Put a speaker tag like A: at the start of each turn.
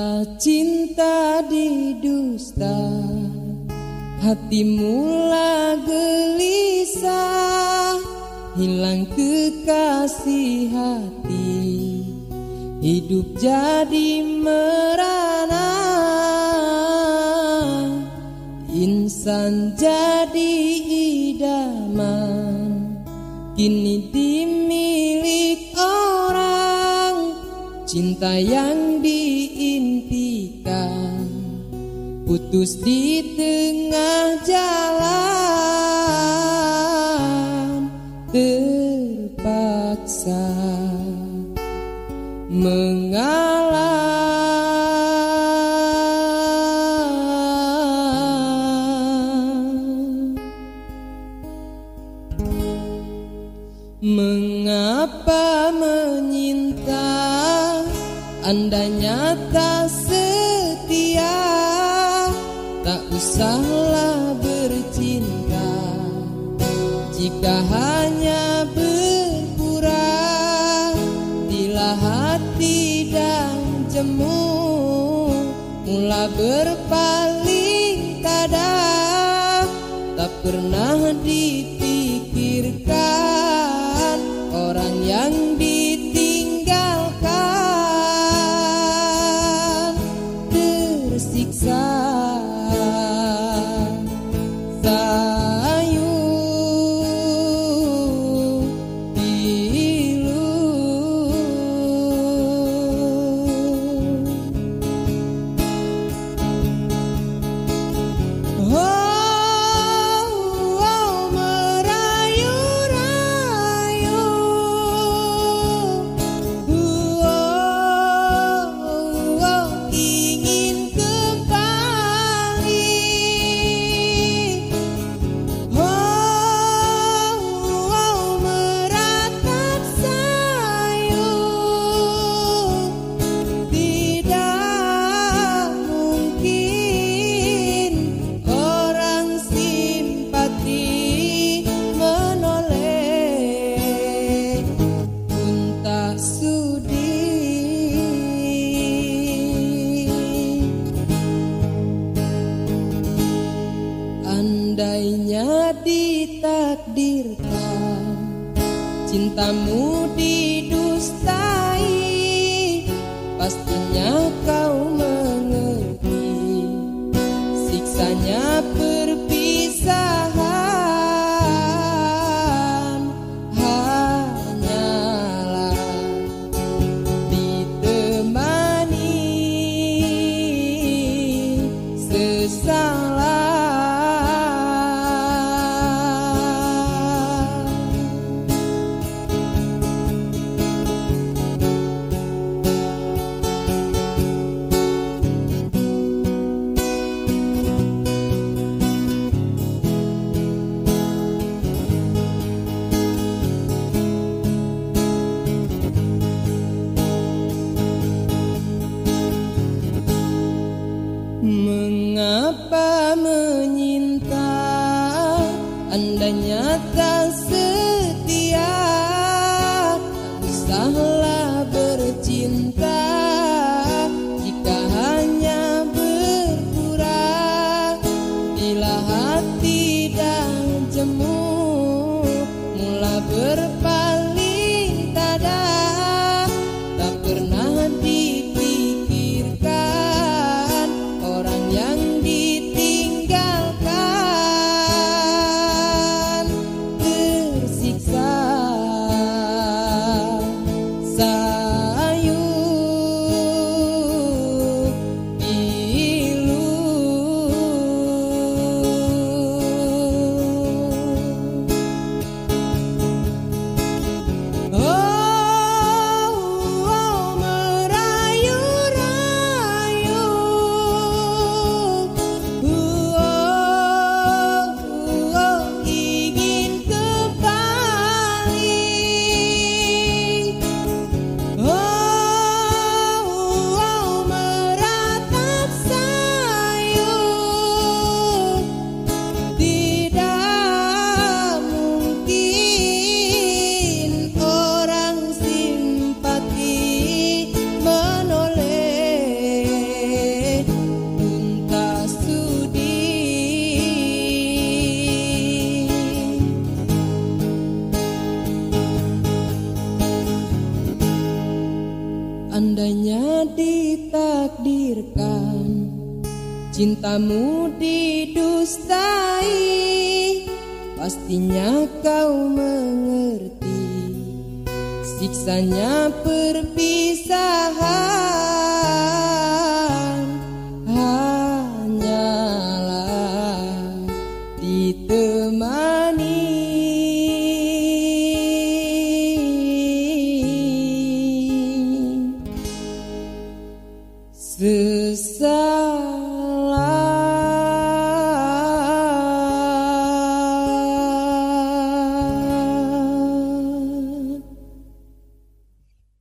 A: Bila cinta didusta Hati mula gelisah Hilang kekasih hati. Hidup jadi merana Insan jadi idaman. Kini dimilik orang Cinta yang diimpikan Putus di tengah jalan Terpaksa Mengapa menyinta? Andanya tak setia Tak usahlah bercinta Jika hanya berpura. Bila hati dan jemu Mula berpaling tada Tak pernah dipikirkan Andainya ditakdirkan cintamu didustai pastinya kau mengerti. Siksanya perpisahan Mengapa menyinta? Anda nyata setia usahlah bercinta. Jika hanya berpura Bila hati dan jemu Mula berpura Andainya ditakdirkan Cintamu didustai Pastinya kau mengerti Siksanya perpisahan Hanyalah ditemani girl